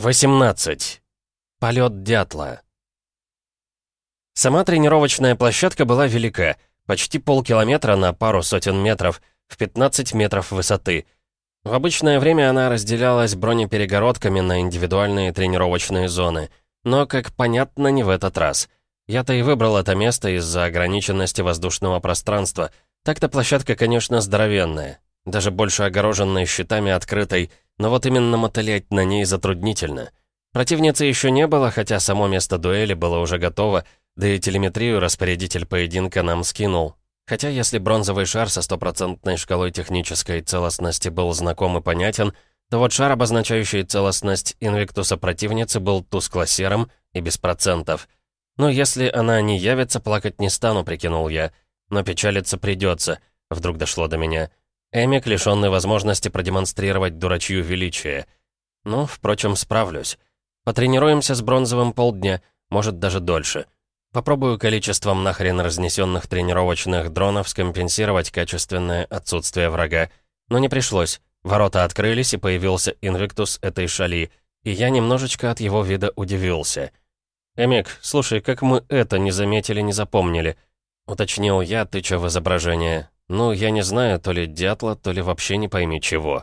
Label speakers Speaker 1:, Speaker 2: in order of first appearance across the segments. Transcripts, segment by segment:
Speaker 1: 18. Полет дятла. Сама тренировочная площадка была велика, почти полкилометра на пару сотен метров, в 15 метров высоты. В обычное время она разделялась бронеперегородками на индивидуальные тренировочные зоны. Но, как понятно, не в этот раз. Я-то и выбрал это место из-за ограниченности воздушного пространства. Так-то площадка, конечно, здоровенная. Даже больше огороженной щитами открытой, но вот именно мотылять на ней затруднительно. Противницы еще не было, хотя само место дуэли было уже готово, да и телеметрию распорядитель поединка нам скинул. Хотя если бронзовый шар со стопроцентной шкалой технической целостности был знаком и понятен, то вот шар, обозначающий целостность инвиктуса противницы, был тускло-серым и без процентов. Но если она не явится, плакать не стану, прикинул я. Но печалиться придется. Вдруг дошло до меня. Эмик, лишённый возможности продемонстрировать дурачью величие. Ну, впрочем, справлюсь. Потренируемся с бронзовым полдня, может, даже дольше. Попробую количеством нахрен разнесенных тренировочных дронов скомпенсировать качественное отсутствие врага. Но не пришлось. Ворота открылись, и появился инвиктус этой шали, и я немножечко от его вида удивился. «Эмик, слушай, как мы это не заметили, не запомнили?» — уточнил я, тыча в изображение. Ну, я не знаю, то ли дятла, то ли вообще не пойми чего.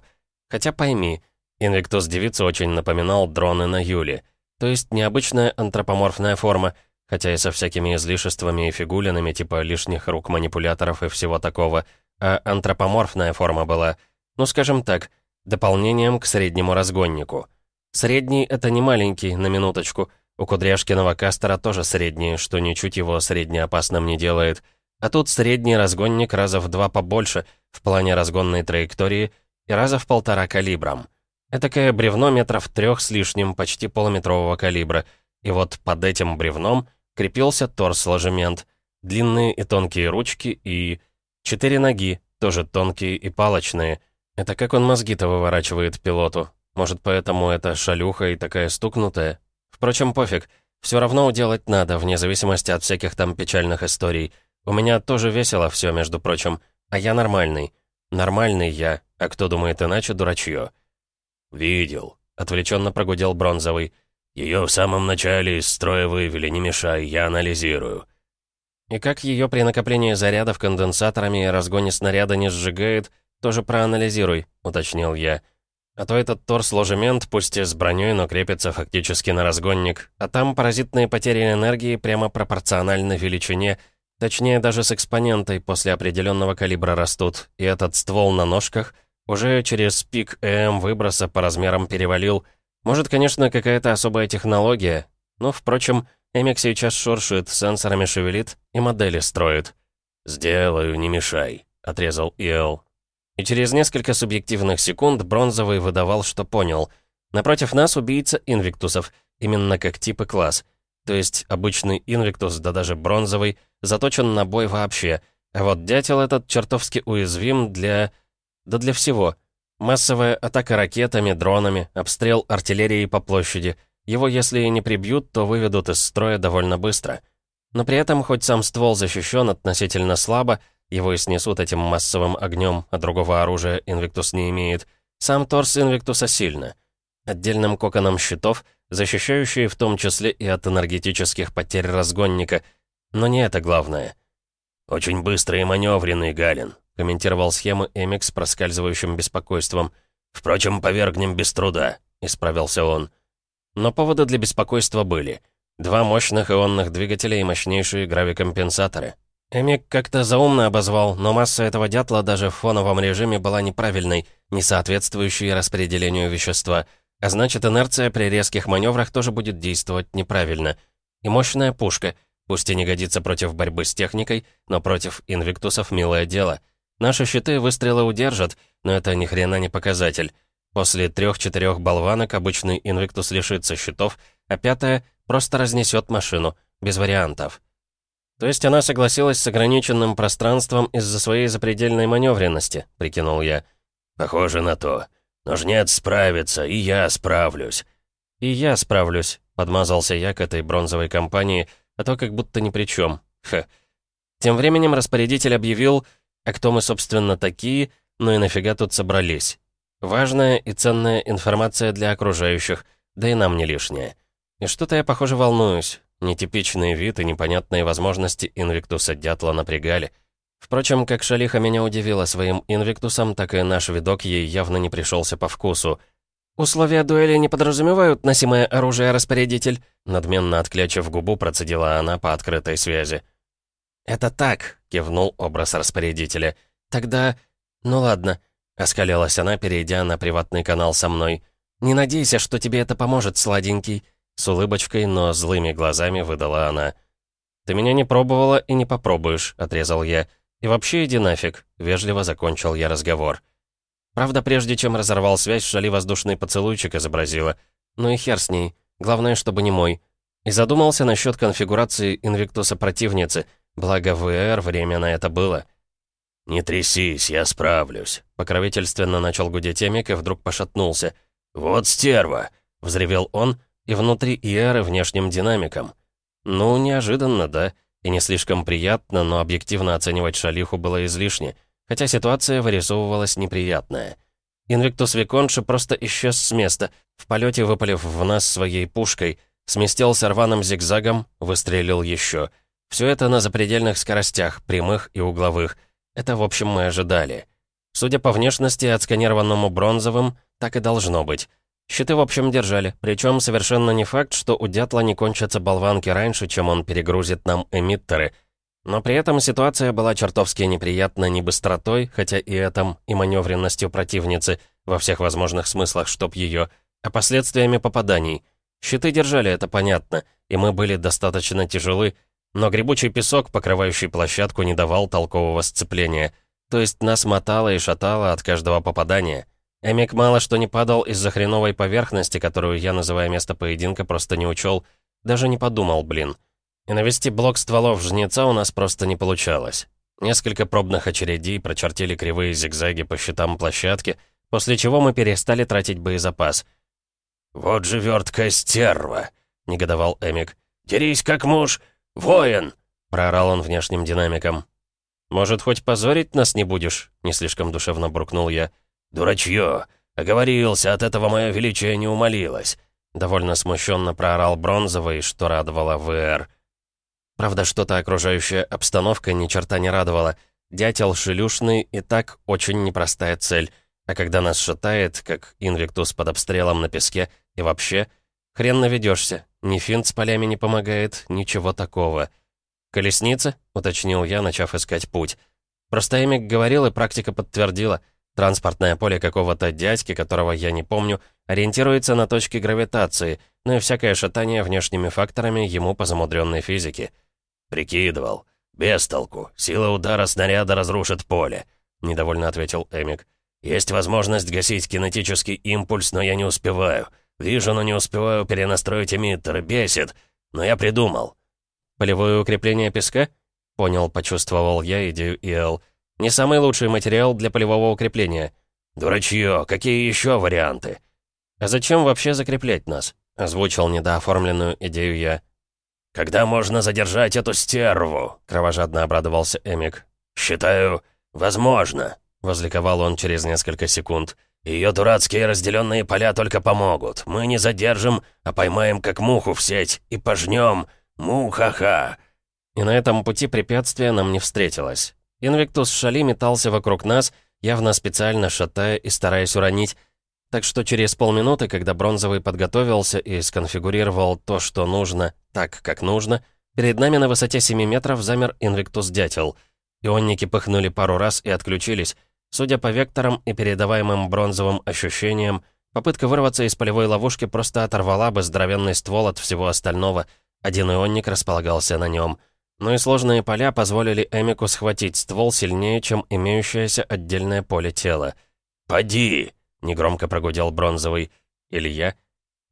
Speaker 1: Хотя пойми, Инвиктус девицы очень напоминал дроны на Юле. То есть необычная антропоморфная форма, хотя и со всякими излишествами и фигулинами, типа лишних рук манипуляторов и всего такого, а антропоморфная форма была, ну скажем так, дополнением к среднему разгоннику. Средний — это не маленький, на минуточку. У Кудряшкиного Кастера тоже средний, что ничуть его среднеопасным не делает — а тут средний разгонник раза в два побольше в плане разгонной траектории и раза в полтора калибром. Этакое бревно метров трех с лишним, почти полуметрового калибра. И вот под этим бревном крепился торс-ложемент, длинные и тонкие ручки и... Четыре ноги, тоже тонкие и палочные. Это как он мозги-то выворачивает пилоту. Может, поэтому эта шалюха и такая стукнутая? Впрочем, пофиг. Все равно уделать надо, вне зависимости от всяких там печальных историй. У меня тоже весело все, между прочим. А я нормальный. Нормальный я. А кто думает иначе, дурачье.
Speaker 2: «Видел», —
Speaker 1: отвлеченно прогудел Бронзовый.
Speaker 2: «Ее в самом начале из строя вывели, не мешай, я анализирую».
Speaker 1: И как ее при накоплении зарядов конденсаторами и разгоне снаряда не сжигает, тоже проанализируй, уточнил я. А то этот торс-ложемент, пусть и с броней, но крепится фактически на разгонник, а там паразитные потери энергии прямо пропорциональны величине — Точнее, даже с экспонентой после определенного калибра растут, и этот ствол на ножках уже через пик ЭМ выброса по размерам перевалил. Может, конечно, какая-то особая технология, но, впрочем, Эмик сейчас шуршит, сенсорами шевелит и модели строит.
Speaker 2: «Сделаю, не мешай», — отрезал Иэл.
Speaker 1: И через несколько субъективных секунд Бронзовый выдавал, что понял. Напротив нас убийца инвиктусов, именно как тип и класс. То есть обычный инвиктус, да даже бронзовый — заточен на бой вообще. А вот дятел этот чертовски уязвим для... Да для всего. Массовая атака ракетами, дронами, обстрел артиллерии по площади. Его, если и не прибьют, то выведут из строя довольно быстро. Но при этом, хоть сам ствол защищен относительно слабо, его и снесут этим массовым огнем, а другого оружия Инвиктус не имеет, сам торс Инвиктуса сильно. Отдельным коконом щитов, защищающие в том числе и от энергетических потерь разгонника — но не это главное.
Speaker 2: «Очень быстрый и маневренный, Галин», —
Speaker 1: комментировал схему с проскальзывающим беспокойством.
Speaker 2: «Впрочем, повергнем без труда», — исправился он.
Speaker 1: Но поводы для беспокойства были. Два мощных ионных двигателя и мощнейшие гравикомпенсаторы. Эмик как-то заумно обозвал, но масса этого дятла даже в фоновом режиме была неправильной, не соответствующей распределению вещества, а значит инерция при резких маневрах тоже будет действовать неправильно. И мощная пушка — Пусть и не годится против борьбы с техникой, но против инвиктусов милое дело. Наши щиты выстрелы удержат, но это ни хрена не показатель. После трех-четырех болванок обычный инвиктус лишится щитов, а пятая просто разнесет машину, без вариантов. То есть она согласилась с ограниченным пространством из-за своей запредельной маневренности, прикинул я.
Speaker 2: Похоже на то. Но жнец справится, и я справлюсь.
Speaker 1: И я справлюсь, подмазался я к этой бронзовой компании, а то как будто ни при чем. Ха. Тем временем распорядитель объявил, а кто мы, собственно, такие, ну и нафига тут собрались. Важная и ценная информация для окружающих, да и нам не лишнее. И что-то я, похоже, волнуюсь. Нетипичный вид и непонятные возможности Инвиктуса Дятла напрягали. Впрочем, как Шалиха меня удивила своим Инвиктусом, так и наш видок ей явно не пришелся по вкусу. «Условия дуэли не подразумевают носимое оружие, распорядитель?» Надменно отклячив губу, процедила она по открытой связи. «Это так», — кивнул образ распорядителя. «Тогда... Ну ладно», — оскалилась она, перейдя на приватный канал со мной. «Не надейся, что тебе это поможет, сладенький», — с улыбочкой, но злыми глазами выдала она. «Ты меня не пробовала и не попробуешь», — отрезал я. «И вообще иди нафиг», — вежливо закончил я разговор. Правда, прежде чем разорвал связь, Шали воздушный поцелуйчик изобразила. Ну и хер с ней. Главное, чтобы не мой. И задумался насчет конфигурации инвиктуса противницы, благо в ВР время на это было.
Speaker 2: «Не трясись, я справлюсь», — покровительственно начал гудеть и вдруг пошатнулся. «Вот стерва!» — взревел он, и внутри ИРы внешним динамиком.
Speaker 1: Ну, неожиданно, да, и не слишком приятно, но объективно оценивать Шалиху было излишне, хотя ситуация вырисовывалась неприятная. Инвиктус Виконши просто исчез с места, в полете выпалив в нас своей пушкой, сместился рваным зигзагом, выстрелил еще. Все это на запредельных скоростях, прямых и угловых. Это, в общем, мы ожидали. Судя по внешности, отсканированному бронзовым, так и должно быть. Щиты, в общем, держали, причем совершенно не факт, что у дятла не кончатся болванки раньше, чем он перегрузит нам эмиттеры. Но при этом ситуация была чертовски неприятна не быстротой, хотя и этом, и маневренностью противницы, во всех возможных смыслах, чтоб ее, а последствиями попаданий. Щиты держали, это понятно, и мы были достаточно тяжелы, но грибучий песок, покрывающий площадку, не давал толкового сцепления. То есть нас мотало и шатало от каждого попадания. Эмик мало что не падал из-за хреновой поверхности, которую я, называя место поединка, просто не учел. Даже не подумал, блин. И навести блок стволов жнеца у нас просто не получалось. Несколько пробных очередей прочертили кривые зигзаги по щитам площадки, после чего мы перестали тратить боезапас.
Speaker 2: «Вот же верткая стерва!» — негодовал Эмик. «Дерись как муж! Воин!» — проорал он внешним динамиком.
Speaker 1: «Может, хоть позорить нас не будешь?» — не слишком душевно буркнул я.
Speaker 2: «Дурачье! Оговорился, от этого мое величие не умолилось!»
Speaker 1: Довольно смущенно проорал Бронзовый, что радовало ВР. Правда, что-то окружающая обстановка ни черта не радовала. Дятел шелюшный и так очень непростая цель. А когда нас шатает, как инвиктус под обстрелом на песке, и вообще, хрен наведешься. Ни финт с полями не помогает, ничего такого. «Колесница?» — уточнил я, начав искать путь. Просто Эмик говорил, и практика подтвердила — Транспортное поле какого-то дядьки, которого я не помню, ориентируется на точки гравитации, ну и всякое шатание внешними факторами ему по замудренной физике.
Speaker 2: «Прикидывал. Без толку. Сила удара снаряда разрушит поле», — недовольно ответил Эмик. «Есть возможность гасить кинетический импульс, но я не успеваю. Вижу, но не успеваю перенастроить эмиттер. Бесит. Но я придумал».
Speaker 1: «Полевое укрепление песка?» — понял, почувствовал я идею ИЛ. Не самый лучший материал для полевого укрепления.
Speaker 2: Дурачье, какие еще варианты?
Speaker 1: А зачем вообще закреплять нас? Озвучил недооформленную идею я.
Speaker 2: «Когда можно задержать эту стерву?» — кровожадно обрадовался Эмик. «Считаю, возможно», — возликовал он через несколько секунд. «Ее дурацкие разделенные поля только помогут. Мы не задержим, а поймаем как муху в сеть и пожнем. Муха-ха!»
Speaker 1: И на этом пути препятствия нам не встретилось. Инвиктус Шали метался вокруг нас, явно специально шатая и стараясь уронить. Так что через полминуты, когда Бронзовый подготовился и сконфигурировал то, что нужно, так, как нужно, перед нами на высоте 7 метров замер Инвиктус Дятел. Ионники пыхнули пару раз и отключились. Судя по векторам и передаваемым бронзовым ощущениям, попытка вырваться из полевой ловушки просто оторвала бы здоровенный ствол от всего остального. Один ионник располагался на нем — но и сложные поля позволили Эмику схватить ствол сильнее, чем имеющееся отдельное поле тела.
Speaker 2: «Поди!» — негромко прогудел Бронзовый.
Speaker 1: Илья.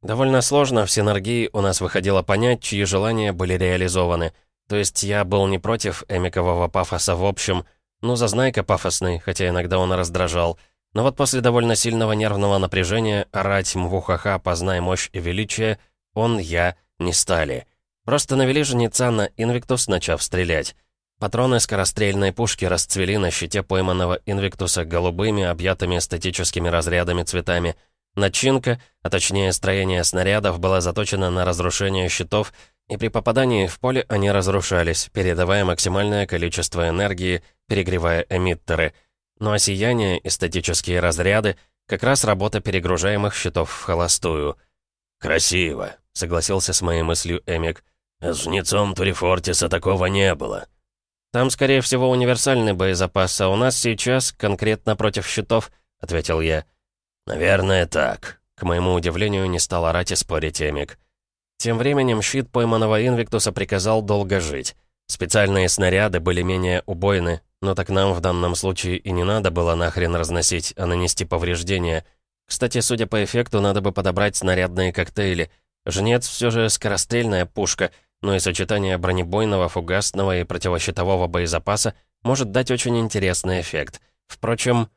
Speaker 1: Довольно сложно в синергии у нас выходило понять, чьи желания были реализованы. То есть я был не против Эмикового пафоса в общем, ну, зазнайка пафосный, хотя иногда он раздражал. Но вот после довольно сильного нервного напряжения орать мвухаха «познай мощь и величие» он, я, не стали. Просто навели жнеца на Инвиктус, начав стрелять. Патроны скорострельной пушки расцвели на щите пойманного Инвиктуса голубыми, объятыми эстетическими разрядами цветами. Начинка, а точнее строение снарядов, была заточена на разрушение щитов, и при попадании в поле они разрушались, передавая максимальное количество энергии, перегревая эмиттеры. Ну а сияние и статические разряды — как раз работа перегружаемых щитов в холостую.
Speaker 2: «Красиво», — согласился с моей мыслью Эмик. «С жнецом Турифортиса такого не было».
Speaker 1: «Там, скорее всего, универсальный боезапас, а у нас сейчас конкретно против щитов», — ответил я.
Speaker 2: «Наверное, так», —
Speaker 1: к моему удивлению не стал орать и спорить Эмик. Тем временем щит пойманного Инвиктуса приказал долго жить. Специальные снаряды были менее убойны, но так нам в данном случае и не надо было нахрен разносить, а нанести повреждения. Кстати, судя по эффекту, надо бы подобрать снарядные коктейли. Жнец все же скорострельная пушка, но и сочетание бронебойного, фугасного и противощитового боезапаса может дать очень интересный эффект. Впрочем...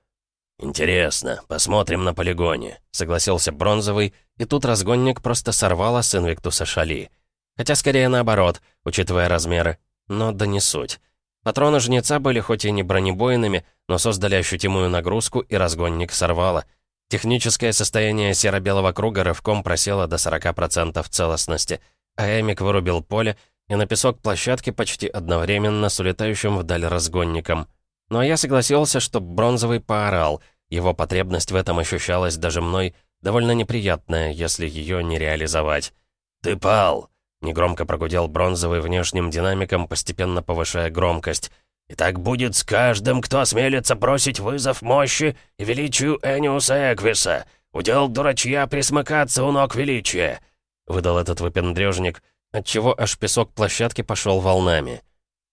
Speaker 2: «Интересно, посмотрим на полигоне», — согласился Бронзовый, и тут разгонник просто сорвало с Инвиктуса Шали.
Speaker 1: Хотя скорее наоборот, учитывая размеры. Но да не суть. Патроны Жнеца были хоть и не бронебойными, но создали ощутимую нагрузку, и разгонник сорвало. Техническое состояние серо-белого круга рывком просело до 40% целостности, а Эмик вырубил поле, и на песок площадки почти одновременно с улетающим вдаль разгонником — но я согласился, что бронзовый поорал. Его потребность в этом ощущалась даже мной довольно неприятная, если ее не реализовать.
Speaker 2: «Ты пал!»
Speaker 1: — негромко прогудел бронзовый внешним динамиком, постепенно повышая громкость.
Speaker 2: «И так будет с каждым, кто осмелится бросить вызов мощи и величию Эниуса Эквиса. Удел дурачья присмыкаться у ног величия!»
Speaker 1: — выдал этот выпендрежник, отчего аж песок площадки пошел волнами.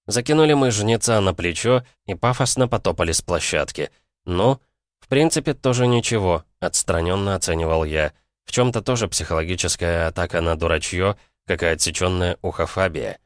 Speaker 1: Закинули мы жнеца на плечо и пафосно потопали с площадки. Ну, в принципе, тоже ничего, отстраненно оценивал я. В чем-то тоже психологическая атака на дурачье, как и отсеченная ухофабия.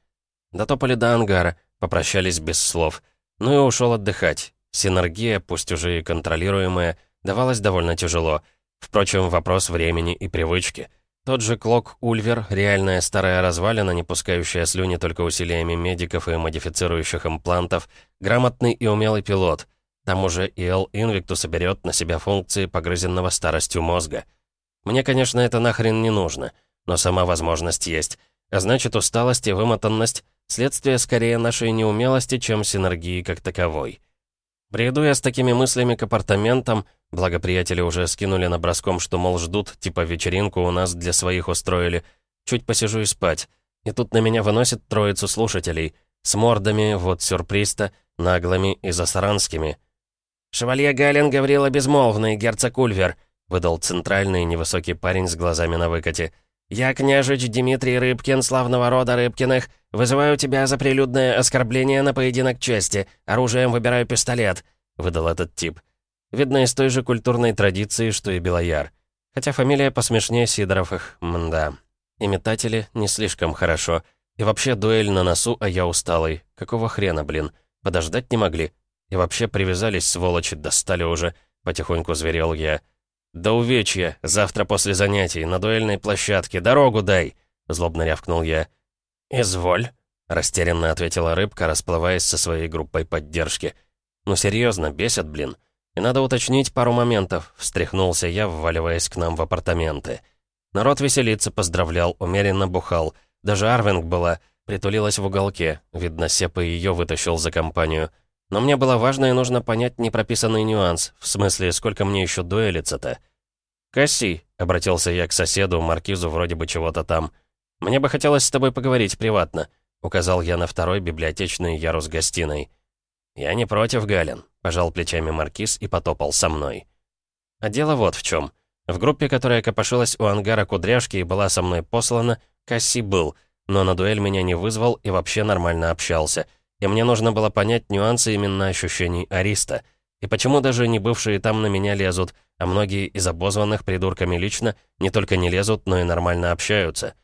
Speaker 1: Дотопали до ангара, попрощались без слов. Ну и ушел отдыхать. Синергия, пусть уже и контролируемая, давалась довольно тяжело. Впрочем, вопрос времени и привычки — тот же Клок Ульвер, реальная старая развалина, не пускающая слюни только усилиями медиков и модифицирующих имплантов, грамотный и умелый пилот. Там уже и Эл Инвиктус соберет на себя функции погрызенного старостью мозга. Мне, конечно, это нахрен не нужно, но сама возможность есть. А значит, усталость и вымотанность — следствие скорее нашей неумелости, чем синергии как таковой. Бреду я с такими мыслями к апартаментам, благо приятели уже скинули на броском, что, мол, ждут, типа вечеринку у нас для своих устроили. Чуть посижу и спать. И тут на меня выносит троицу слушателей. С мордами, вот сюрприз-то, наглыми и засаранскими. «Шевалье Галин Гаврила Безмолвный, герцог Ульвер», выдал центральный невысокий парень с глазами на выкате. «Я, княжич Дмитрий Рыбкин, славного рода Рыбкиных, вызываю тебя за прилюдное оскорбление на поединок чести. Оружием выбираю пистолет», — выдал этот тип. Видно, из той же культурной традиции, что и Белояр. Хотя фамилия посмешнее Сидоров их, мда. И метатели не слишком хорошо. И вообще дуэль на носу, а я усталый. Какого хрена, блин? Подождать не могли? И вообще привязались, сволочи, достали уже. Потихоньку зверел я. «Да увечья, завтра после занятий, на дуэльной площадке, дорогу дай!» Злобно рявкнул я. «Изволь», — растерянно ответила рыбка, расплываясь со своей группой поддержки. «Ну серьезно, бесят, блин. И надо уточнить пару моментов», — встряхнулся я, вваливаясь к нам в апартаменты. Народ веселится, поздравлял, умеренно бухал. Даже Арвинг была, притулилась в уголке. Видно, Сепа ее вытащил за компанию. Но мне было важно и нужно понять непрописанный нюанс, в смысле, сколько мне еще дуэлиться-то. «Касси», — обратился я к соседу, маркизу вроде бы чего-то там. «Мне бы хотелось с тобой поговорить приватно», — указал я на второй библиотечный ярус гостиной. «Я не против, Галин», — пожал плечами маркиз и потопал со мной. А дело вот в чем. В группе, которая копошилась у ангара кудряшки и была со мной послана, Касси был, но на дуэль меня не вызвал и вообще нормально общался — и мне нужно было понять нюансы именно ощущений Ариста. И почему даже не бывшие там на меня лезут, а многие из обозванных придурками лично не только не лезут, но и нормально общаются.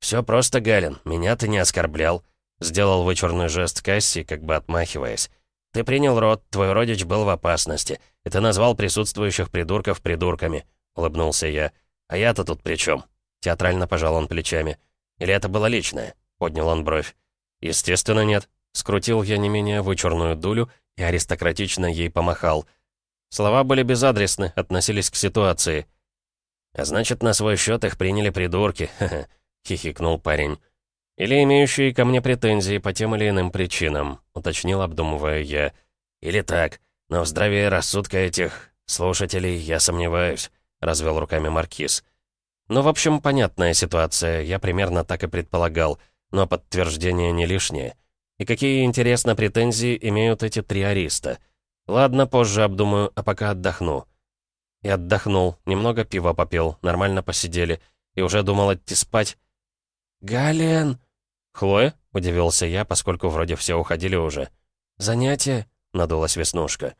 Speaker 1: «Все просто, Галин, меня ты не оскорблял», — сделал вычурный жест Касси, как бы отмахиваясь. «Ты принял род, твой родич был в опасности, и ты назвал присутствующих придурков придурками», — улыбнулся я. «А я-то тут при чем? Театрально пожал он плечами. «Или это было личное?» — поднял он бровь. «Естественно, нет», Скрутил я не менее вычурную дулю и аристократично ей помахал. Слова были безадресны, относились к ситуации.
Speaker 2: А значит, на свой счет их приняли придурки, ха-ха», — хихикнул парень.
Speaker 1: «Или имеющие ко мне претензии по тем или иным причинам», — уточнил, обдумывая я.
Speaker 2: «Или так, но в здравии рассудка этих слушателей я сомневаюсь», — развел руками Маркиз.
Speaker 1: «Ну, в общем, понятная ситуация, я примерно так и предполагал, но подтверждение не лишнее. И какие, интересно, претензии имеют эти три ариста? Ладно, позже обдумаю, а пока отдохну». И отдохнул, немного пива попил, нормально посидели, и уже думал идти спать.
Speaker 3: «Гален!»
Speaker 1: «Хлоя?» — удивился я, поскольку вроде все уходили уже.
Speaker 3: «Занятие?» — надулась Веснушка.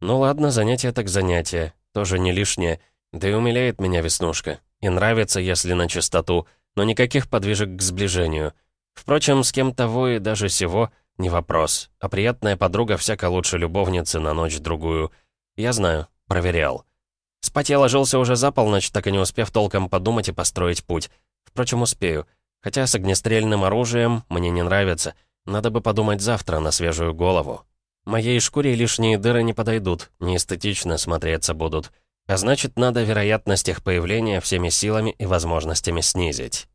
Speaker 1: «Ну ладно, занятие так занятие, тоже не лишнее. Да и умиляет меня Веснушка. И нравится, если на чистоту, но никаких подвижек к сближению. Впрочем, с кем того и даже сего не вопрос. А приятная подруга всяко лучше любовницы на ночь-другую. Я знаю, проверял. Спать я ложился уже за полночь, так и не успев толком подумать и построить путь. Впрочем, успею. Хотя с огнестрельным оружием мне не нравится. Надо бы подумать завтра на свежую голову. Моей шкуре лишние дыры не подойдут, неэстетично смотреться будут. А значит, надо вероятность их появления всеми силами и возможностями снизить.